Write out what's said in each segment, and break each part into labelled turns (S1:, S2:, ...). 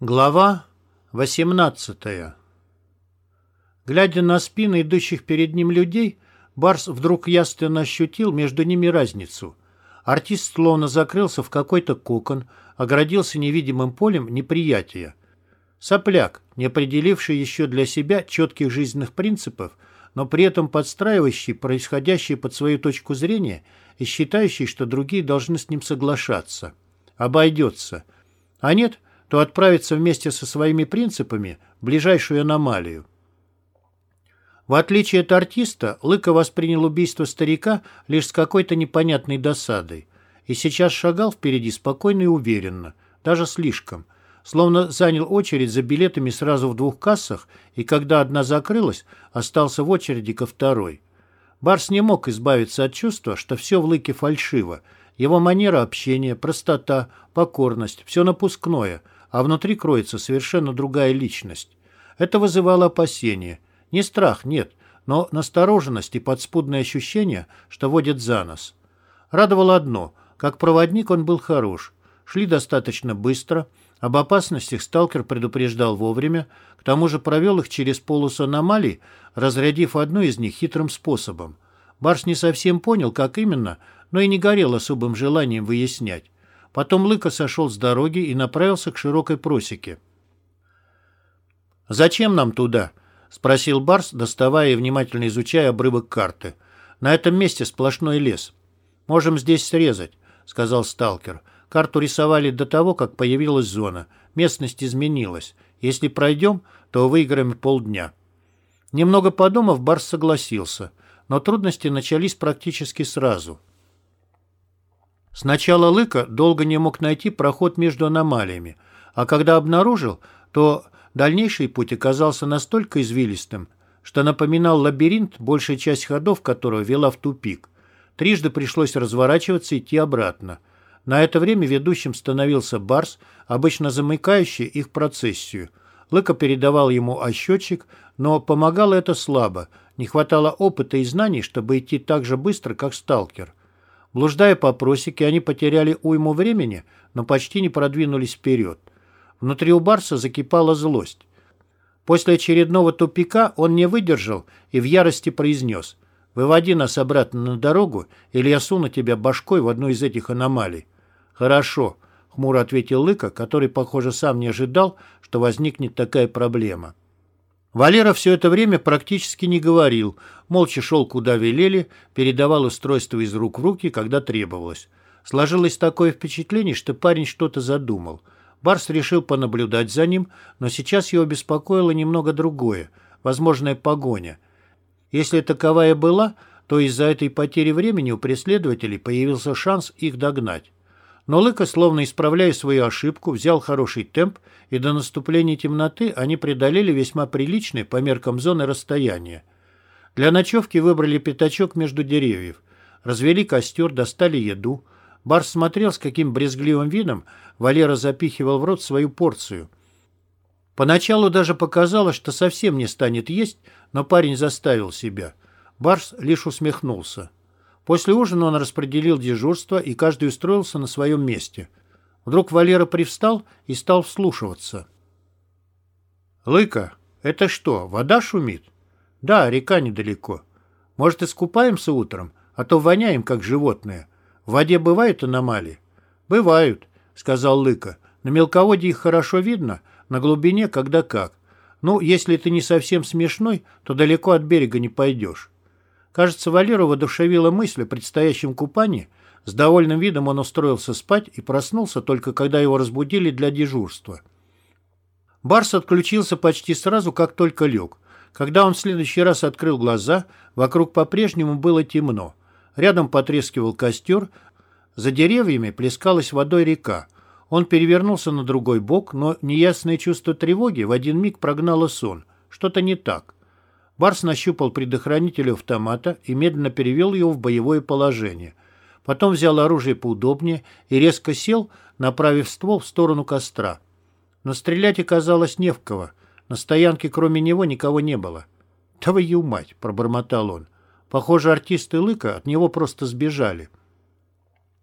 S1: Глава 18 Глядя на спины идущих перед ним людей, Барс вдруг ясно ощутил между ними разницу. Артист словно закрылся в какой-то кокон, оградился невидимым полем неприятия. Сопляк, не определивший еще для себя четких жизненных принципов, но при этом подстраивающий происходящее под свою точку зрения и считающий, что другие должны с ним соглашаться. Обойдется. А нет – то отправиться вместе со своими принципами в ближайшую аномалию. В отличие от артиста, Лыка воспринял убийство старика лишь с какой-то непонятной досадой и сейчас шагал впереди спокойно и уверенно, даже слишком, словно занял очередь за билетами сразу в двух кассах и когда одна закрылась, остался в очереди ко второй. Барс не мог избавиться от чувства, что все в Лыке фальшиво, его манера общения, простота, покорность, все напускное – а внутри кроется совершенно другая личность. Это вызывало опасения. Не страх, нет, но настороженность и подспудное ощущение, что водят за нос. Радовало одно – как проводник он был хорош. Шли достаточно быстро, об опасностях сталкер предупреждал вовремя, к тому же провел их через полосу аномалий, разрядив одну из них хитрым способом. Барс не совсем понял, как именно, но и не горел особым желанием выяснять. Потом Лыка сошел с дороги и направился к широкой просеке. «Зачем нам туда?» — спросил Барс, доставая и внимательно изучая обрывок карты. «На этом месте сплошной лес. Можем здесь срезать», — сказал сталкер. «Карту рисовали до того, как появилась зона. Местность изменилась. Если пройдем, то выиграем полдня». Немного подумав, Барс согласился, но трудности начались практически сразу — Сначала Лыка долго не мог найти проход между аномалиями, а когда обнаружил, то дальнейший путь оказался настолько извилистым, что напоминал лабиринт, большая часть ходов которого вела в тупик. Трижды пришлось разворачиваться и идти обратно. На это время ведущим становился Барс, обычно замыкающий их процессию. Лыка передавал ему ощетчик, но помогало это слабо, не хватало опыта и знаний, чтобы идти так же быстро, как сталкер. Блуждая по просеке, они потеряли уйму времени, но почти не продвинулись вперед. Внутри у Барса закипала злость. После очередного тупика он не выдержал и в ярости произнес «Выводи нас обратно на дорогу, или я суну тебя башкой в одну из этих аномалий». «Хорошо», — хмуро ответил Лыка, который, похоже, сам не ожидал, что возникнет такая проблема. Валера все это время практически не говорил, молча шел куда велели, передавал устройство из рук в руки, когда требовалось. Сложилось такое впечатление, что парень что-то задумал. Барс решил понаблюдать за ним, но сейчас его беспокоило немного другое, возможная погоня. Если таковая была, то из-за этой потери времени у преследователей появился шанс их догнать. Но Лыка, словно исправляя свою ошибку, взял хороший темп, и до наступления темноты они преодолели весьма приличное по меркам зоны расстояние. Для ночевки выбрали пятачок между деревьев. Развели костер, достали еду. Барс смотрел, с каким брезгливым видом Валера запихивал в рот свою порцию. Поначалу даже показалось, что совсем не станет есть, но парень заставил себя. Барс лишь усмехнулся. После ужина он распределил дежурство, и каждый устроился на своем месте. Вдруг Валера привстал и стал вслушиваться. «Лыка, это что, вода шумит?» «Да, река недалеко. Может, искупаемся утром, а то воняем, как животные. В воде бывают аномалии?» «Бывают», — сказал Лыка. «На мелководье их хорошо видно, на глубине когда как. Ну, если ты не совсем смешной, то далеко от берега не пойдешь». Кажется, Валеру воодушевила мысль о предстоящем купании. С довольным видом он устроился спать и проснулся только когда его разбудили для дежурства. Барс отключился почти сразу, как только лег. Когда он в следующий раз открыл глаза, вокруг по-прежнему было темно. Рядом потрескивал костер, за деревьями плескалась водой река. Он перевернулся на другой бок, но неясное чувство тревоги в один миг прогнало сон. Что-то не так. Барс нащупал предохранитель автомата и медленно перевел его в боевое положение. Потом взял оружие поудобнее и резко сел, направив ствол в сторону костра. Но стрелять оказалось не в кого. На стоянке кроме него никого не было. «Твою мать!» — пробормотал он. Похоже, артисты Лыка от него просто сбежали.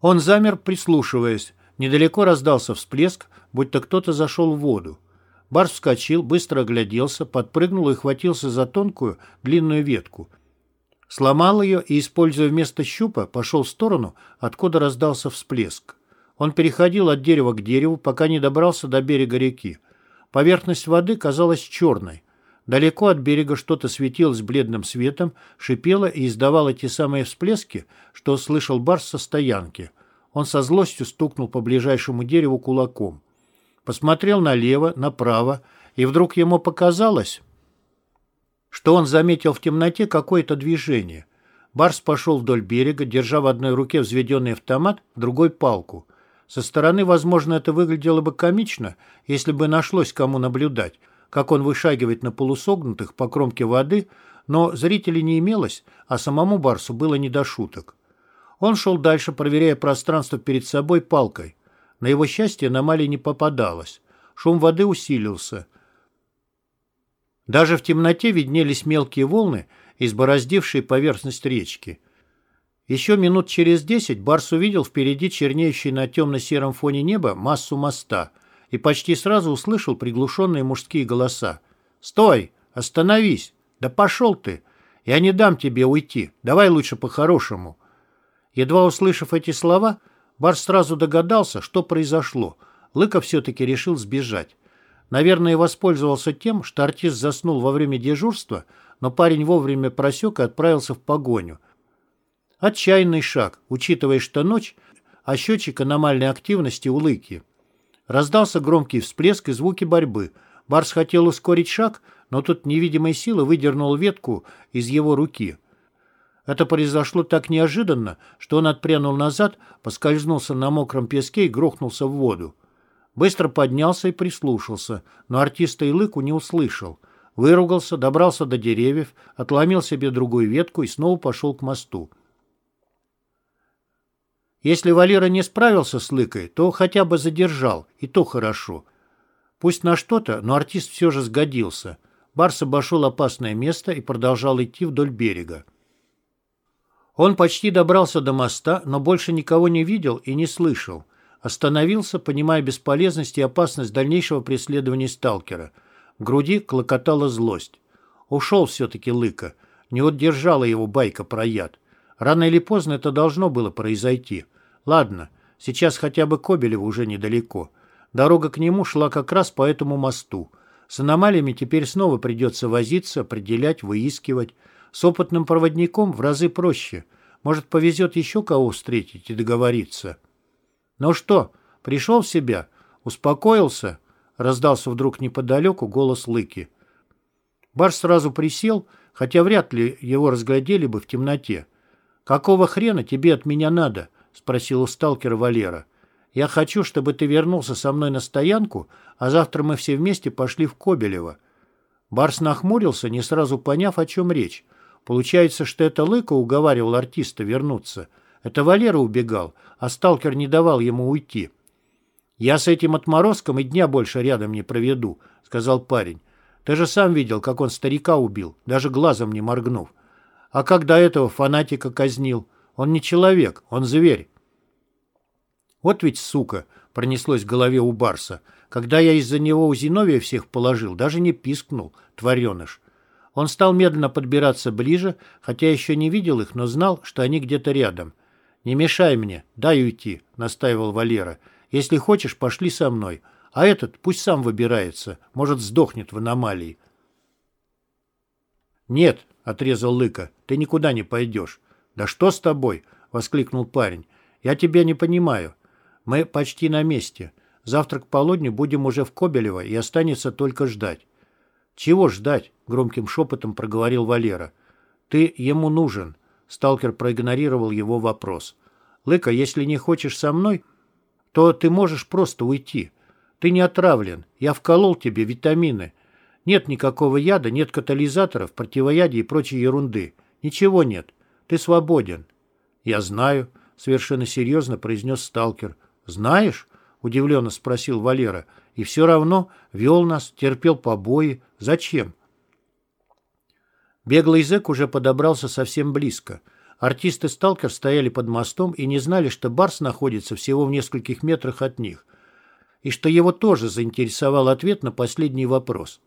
S1: Он замер, прислушиваясь. Недалеко раздался всплеск, будто кто-то зашел в воду. Барс вскочил, быстро огляделся, подпрыгнул и хватился за тонкую, длинную ветку. Сломал ее и, используя вместо щупа, пошел в сторону, откуда раздался всплеск. Он переходил от дерева к дереву, пока не добрался до берега реки. Поверхность воды казалась черной. Далеко от берега что-то светилось бледным светом, шипело и издавало те самые всплески, что слышал Барс со стоянки. Он со злостью стукнул по ближайшему дереву кулаком. Посмотрел налево, направо, и вдруг ему показалось, что он заметил в темноте какое-то движение. Барс пошел вдоль берега, держа в одной руке взведенный автомат, в другой — палку. Со стороны, возможно, это выглядело бы комично, если бы нашлось кому наблюдать, как он вышагивает на полусогнутых по кромке воды, но зрителей не имелось, а самому Барсу было не до шуток. Он шел дальше, проверяя пространство перед собой палкой. На его счастье аномалий не попадалось. Шум воды усилился. Даже в темноте виднелись мелкие волны, избороздившие поверхность речки. Еще минут через десять Барс увидел впереди чернеющий на темно-сером фоне неба массу моста и почти сразу услышал приглушенные мужские голоса. «Стой! Остановись! Да пошел ты! Я не дам тебе уйти! Давай лучше по-хорошему!» Едва услышав эти слова, Барс сразу догадался, что произошло. Лыков все-таки решил сбежать. Наверное, воспользовался тем, что артист заснул во время дежурства, но парень вовремя просек и отправился в погоню. Отчаянный шаг, учитывая, что ночь, а счетчик аномальной активности у Лыки. Раздался громкий всплеск и звуки борьбы. Барс хотел ускорить шаг, но тут невидимая сила выдернула ветку из его руки – это произошло так неожиданно, что он отпрянул назад, поскользнулся на мокром песке и грохнулся в воду. Быстро поднялся и прислушался, но артиста Илыку не услышал. Выругался, добрался до деревьев, отломил себе другую ветку и снова пошел к мосту. Если Валера не справился с Лыкой, то хотя бы задержал, и то хорошо. Пусть на что-то, но артист все же сгодился. Барс обошел опасное место и продолжал идти вдоль берега. Он почти добрался до моста, но больше никого не видел и не слышал. Остановился, понимая бесполезность и опасность дальнейшего преследования сталкера. В груди клокотала злость. Ушел все-таки Лыка. Не удержала его байка про яд. Рано или поздно это должно было произойти. Ладно, сейчас хотя бы Кобелева уже недалеко. Дорога к нему шла как раз по этому мосту. С аномалиями теперь снова придется возиться, определять, выискивать. С опытным проводником в разы проще. Может, повезет еще кого встретить и договориться. «Ну что, пришел в себя? Успокоился?» Раздался вдруг неподалеку голос Лыки. Барс сразу присел, хотя вряд ли его разглядели бы в темноте. «Какого хрена тебе от меня надо?» — спросил у сталкера Валера. «Я хочу, чтобы ты вернулся со мной на стоянку, а завтра мы все вместе пошли в Кобелево». Барс нахмурился, не сразу поняв, о чем речь. Получается, что это Лыко уговаривал артиста вернуться. Это Валера убегал, а сталкер не давал ему уйти. «Я с этим отморозком и дня больше рядом не проведу», — сказал парень. «Ты же сам видел, как он старика убил, даже глазом не моргнув. А как до этого фанатика казнил? Он не человек, он зверь». «Вот ведь сука!» — пронеслось в голове у Барса. «Когда я из-за него у Зиновия всех положил, даже не пискнул, твареныш. Он стал медленно подбираться ближе, хотя еще не видел их, но знал, что они где-то рядом. «Не мешай мне, дай уйти», — настаивал Валера. «Если хочешь, пошли со мной. А этот пусть сам выбирается, может, сдохнет в аномалии». «Нет», — отрезал Лыка, — «ты никуда не пойдешь». «Да что с тобой?» — воскликнул парень. «Я тебя не понимаю. Мы почти на месте. Завтра к полудню будем уже в Кобелево, и останется только ждать». «Чего ждать?» — громким шепотом проговорил Валера. «Ты ему нужен». Сталкер проигнорировал его вопрос. «Лыка, если не хочешь со мной, то ты можешь просто уйти. Ты не отравлен. Я вколол тебе витамины. Нет никакого яда, нет катализаторов, противоядия и прочей ерунды. Ничего нет. Ты свободен». «Я знаю», — совершенно серьезно произнес сталкер. «Знаешь?» — удивленно спросил Валера. «И все равно вел нас, терпел побои. Зачем?» Беглый зэк уже подобрался совсем близко. Артист и сталкер стояли под мостом и не знали, что Барс находится всего в нескольких метрах от них. и что его тоже заинтересовал ответ на последний вопрос.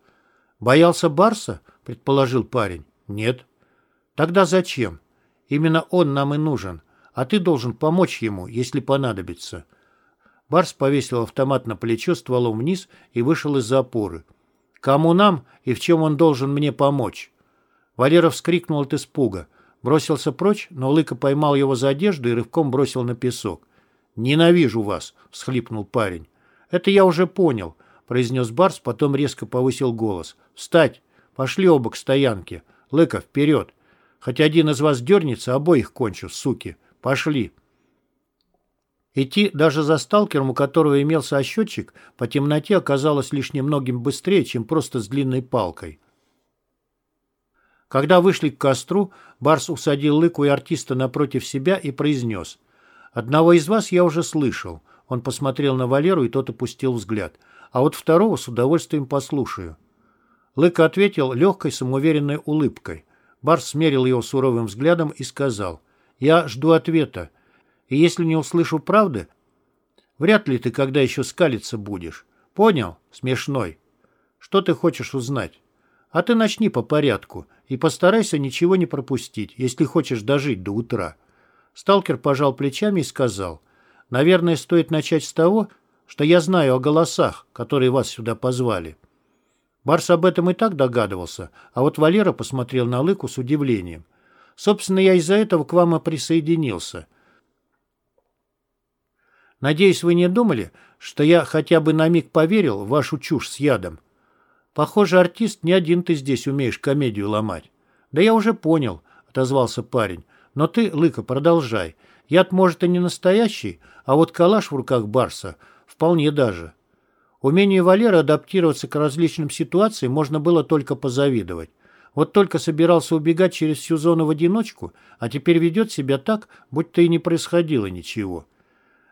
S1: «Боялся Барса?» — предположил парень. «Нет». «Тогда зачем? Именно он нам и нужен, а ты должен помочь ему, если понадобится». Барс повесил автомат на плечо стволом вниз и вышел из-за опоры. «Кому нам и в чем он должен мне помочь?» Валера вскрикнул от испуга. Бросился прочь, но Лыка поймал его за одежду и рывком бросил на песок. «Ненавижу вас!» — всхлипнул парень. «Это я уже понял», — произнес Барс, потом резко повысил голос. «Встать! Пошли оба к стоянке! Лыка, вперед! Хоть один из вас дернется, обоих кончу, суки! Пошли!» Идти даже за сталкером, у которого имелся ощетчик, по темноте оказалось лишь немногим быстрее, чем просто с длинной палкой. Когда вышли к костру, Барс усадил Лыку и артиста напротив себя и произнес. «Одного из вас я уже слышал». Он посмотрел на Валеру, и тот опустил взгляд. «А вот второго с удовольствием послушаю». Лыка ответил легкой самоуверенной улыбкой. Барс смерил его суровым взглядом и сказал. «Я жду ответа. И если не услышу правды, вряд ли ты когда еще скалиться будешь. Понял? Смешной. Что ты хочешь узнать? А ты начни по порядку и постарайся ничего не пропустить, если хочешь дожить до утра». Сталкер пожал плечами и сказал. «Наверное, стоит начать с того, что я знаю о голосах, которые вас сюда позвали». Барс об этом и так догадывался, а вот Валера посмотрел на Лыку с удивлением. «Собственно, я из-за этого к вам и присоединился». Надеюсь, вы не думали, что я хотя бы на миг поверил в вашу чушь с ядом. Похоже, артист, не один ты здесь умеешь комедию ломать. Да я уже понял, отозвался парень. Но ты, Лыка, продолжай. Яд, может, и не настоящий, а вот калаш в руках Барса вполне даже. Умению Валеры адаптироваться к различным ситуациям можно было только позавидовать. Вот только собирался убегать через всю зону в одиночку, а теперь ведет себя так, будто и не происходило ничего.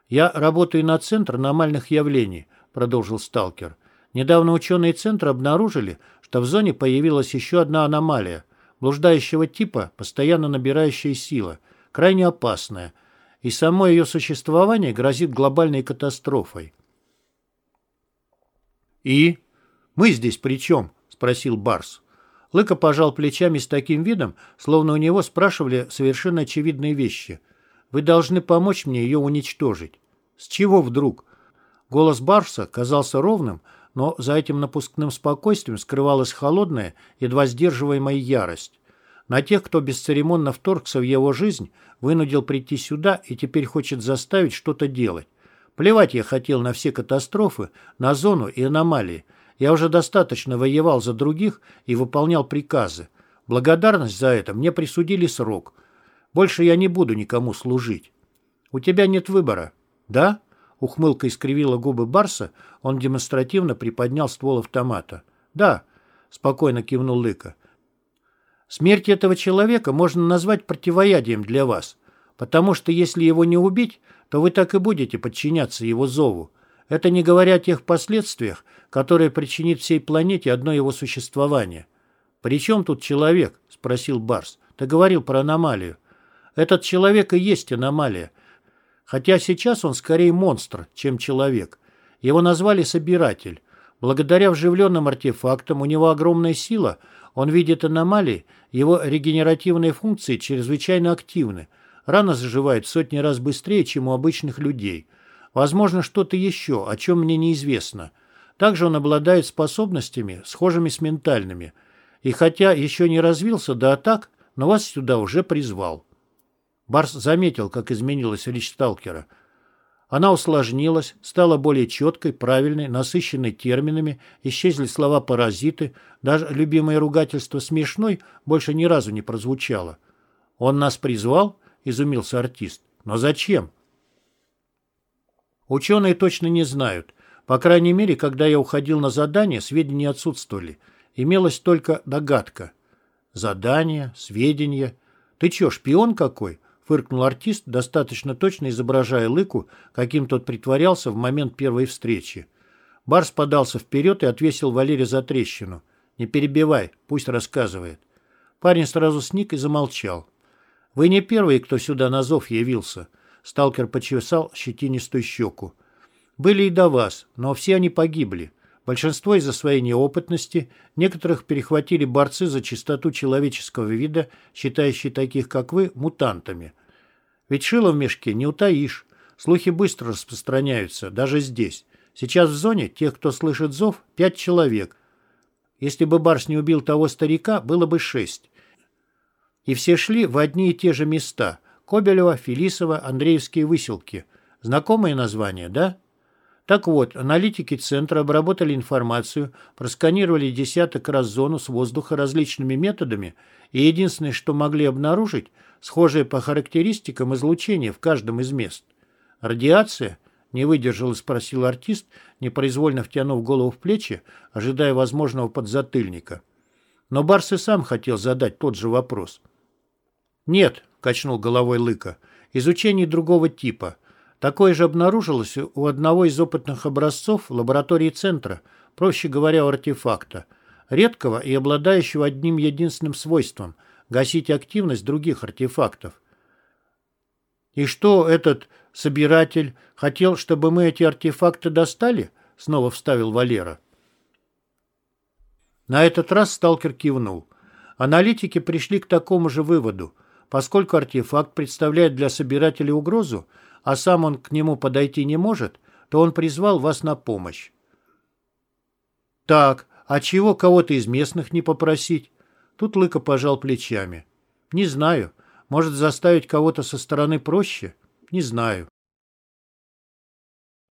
S1: «Я работаю на Центр аномальных явлений», — продолжил сталкер. «Недавно ученые Центра обнаружили, что в зоне появилась еще одна аномалия, блуждающего типа, постоянно набирающая сила, крайне опасная, и само ее существование грозит глобальной катастрофой». «И? Мы здесь при чем?» — спросил Барс. Лыка пожал плечами с таким видом, словно у него спрашивали совершенно очевидные вещи. Вы должны помочь мне ее уничтожить. С чего вдруг? Голос Барса казался ровным, но за этим напускным спокойствием скрывалась холодная, едва сдерживаемая ярость. На тех, кто бесцеремонно вторгся в его жизнь, вынудил прийти сюда и теперь хочет заставить что-то делать. Плевать я хотел на все катастрофы, на зону и аномалии. Я уже достаточно воевал за других и выполнял приказы. Благодарность за это мне присудили срок – больше я не буду никому служить. У тебя нет выбора. Да? Ухмылка искривила губы Барса, он демонстративно приподнял ствол автомата. Да, спокойно кивнул Лыка. Смерть этого человека можно назвать противоядием для вас, потому что если его не убить, то вы так и будете подчиняться его зову. Это не говоря о тех последствиях, которые причинит всей планете одно его существование. «При чем тут человек?» – спросил Барс. «Ты говорил про аномалию. Этот человек и есть аномалия. Хотя сейчас он скорее монстр, чем человек. Его назвали Собиратель. Благодаря вживленным артефактам у него огромная сила, он видит аномалии, его регенеративные функции чрезвычайно активны. Рана заживает в сотни раз быстрее, чем у обычных людей. Возможно, что-то еще, о чем мне неизвестно. Также он обладает способностями, схожими с ментальными. И хотя еще не развился до атак, но вас сюда уже призвал. Барс заметил, как изменилась речь сталкера. Она усложнилась, стала более четкой, правильной, насыщенной терминами, исчезли слова «паразиты», даже любимое ругательство «смешной» больше ни разу не прозвучало. «Он нас призвал?» – изумился артист. «Но зачем?» Ученые точно не знают. По крайней мере, когда я уходил на задание, сведения отсутствовали. Имелась только догадка. Задание, сведения. Ты чё, шпион какой? Фыркнул артист, достаточно точно изображая лыку, каким тот притворялся в момент первой встречи. Барс подался вперед и отвесил Валере за трещину. «Не перебивай, пусть рассказывает». Парень сразу сник и замолчал. «Вы не первый, кто сюда на зов явился», — сталкер почесал щетинистую щеку. Были и до вас, но все они погибли. Большинство из-за своей неопытности, некоторых перехватили борцы за чистоту человеческого вида, считающие таких, как вы, мутантами. Ведь шило в мешке не утаишь. Слухи быстро распространяются, даже здесь. Сейчас в зоне тех, кто слышит зов, пять человек. Если бы Барс не убил того старика, было бы шесть. И все шли в одни и те же места. Кобелева, Фелисова, Андреевские выселки. Знакомые названия, да? Так вот, аналитики центра обработали информацию, просканировали десяток раз зону с воздуха различными методами, и единственное, что могли обнаружить, схожее по характеристикам излучение в каждом из мест. Радиация? Не выдержал и спросил артист, непроизвольно втянув голову в плечи, ожидая возможного подзатыльника. Но Барс и сам хотел задать тот же вопрос. «Нет», — качнул головой Лыка, — «изучение другого типа. Такое же обнаружилось у одного из опытных образцов в лаборатории центра, проще говоря, у артефакта, редкого и обладающего одним единственным свойством — гасить активность других артефактов. И что этот собиратель хотел, чтобы мы эти артефакты достали? Снова вставил Валера. На этот раз сталкер кивнул. Аналитики пришли к такому же выводу. Поскольку артефакт представляет для собирателя угрозу, а сам он к нему подойти не может, то он призвал вас на помощь. Так, а чего кого-то из местных не попросить? Тут Лыка пожал плечами. Не знаю. Может, заставить кого-то со стороны проще? Не знаю.